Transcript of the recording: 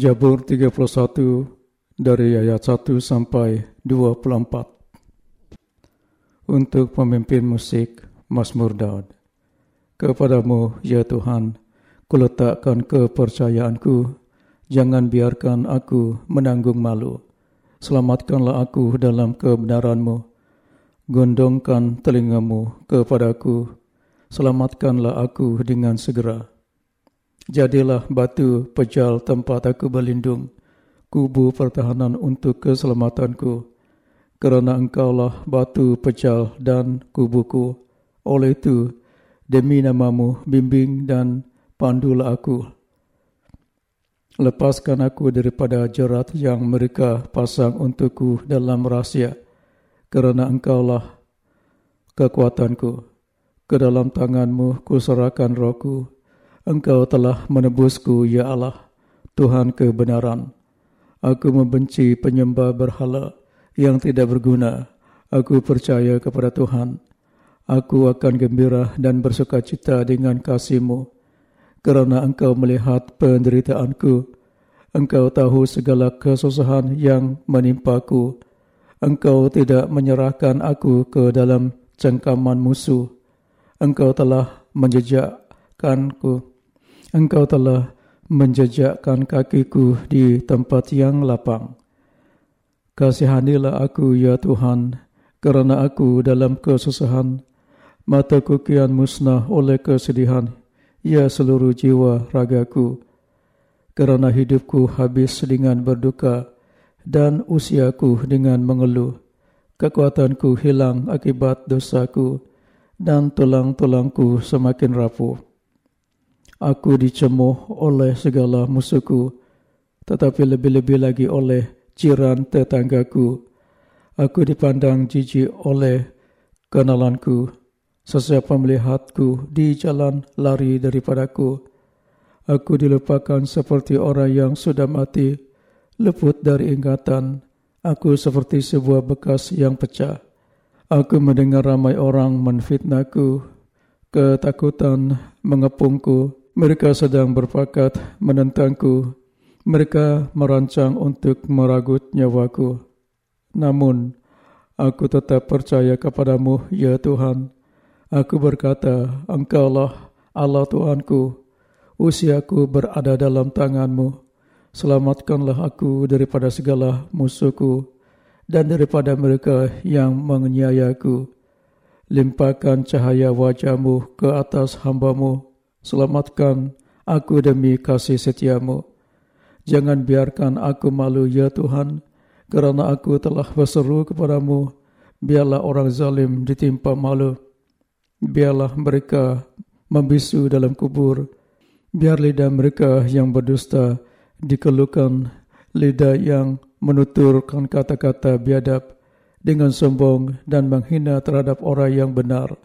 Jabur 31 dari ayat 1 sampai 24 Untuk pemimpin musik Mazmur Daud Kepadamu, ya Tuhan, kuletakkan kepercayaanku, jangan biarkan aku menanggung malu. Selamatkanlah aku dalam kebenaranmu. Gondongkan telingamu kepadaku, selamatkanlah aku dengan segera. Jadilah batu pejal tempat aku berlindung, kubu pertahanan untuk keselamatanku. Kerana engkaulah batu pejal dan kubuku. Oleh itu, demi namamu, bimbing dan pandulah aku. Lepaskan aku daripada jerat yang mereka pasang untukku dalam rahsia. Kerana engkaulah kekuatanku. Ke dalam tanganmu kuserahkan rohku. Engkau telah menebusku, ya Allah, Tuhan kebenaran. Aku membenci penyembah berhala yang tidak berguna. Aku percaya kepada Tuhan. Aku akan gembira dan bersuka cita dengan kasihmu. Kerana engkau melihat penderitaanku. Engkau tahu segala kesusahan yang menimpaku. Engkau tidak menyerahkan aku ke dalam cengkaman musuh. Engkau telah menjejakkanku Engkau telah menjejakkan kakiku di tempat yang lapang. Kasihanilah aku, ya Tuhan, kerana aku dalam kesusahan. Mataku kian musnah oleh kesedihan, ya seluruh jiwa ragaku. Kerana hidupku habis dengan berduka dan usiaku dengan mengeluh. Kekuatanku hilang akibat dosaku dan tulang-tulangku semakin rapuh. Aku dicemuh oleh segala musuhku, tetapi lebih-lebih lagi oleh jiran tetanggaku. Aku dipandang jijik oleh kenalanku. Sesiapa melihatku di jalan lari daripadaku. Aku dilupakan seperti orang yang sudah mati, leput dari ingatan. Aku seperti sebuah bekas yang pecah. Aku mendengar ramai orang menfitnahku. Ketakutan mengepungku. Mereka sedang berpakat menentangku. Mereka merancang untuk meragut nyawaku. Namun, aku tetap percaya kepadamu, ya Tuhan. Aku berkata, Engkaulah Allah Tuhanku. Usiaku berada dalam tanganmu. Selamatkanlah aku daripada segala musuhku dan daripada mereka yang menganiayaku. Limpahkan cahaya wajahmu ke atas hambamu Selamatkan aku demi kasih setiamu. Jangan biarkan aku malu, ya Tuhan, kerana aku telah berseru kepadamu. Biarlah orang zalim ditimpa malu. Biarlah mereka membisu dalam kubur. Biar lidah mereka yang berdusta dikeluhkan lidah yang menuturkan kata-kata biadab dengan sombong dan menghina terhadap orang yang benar.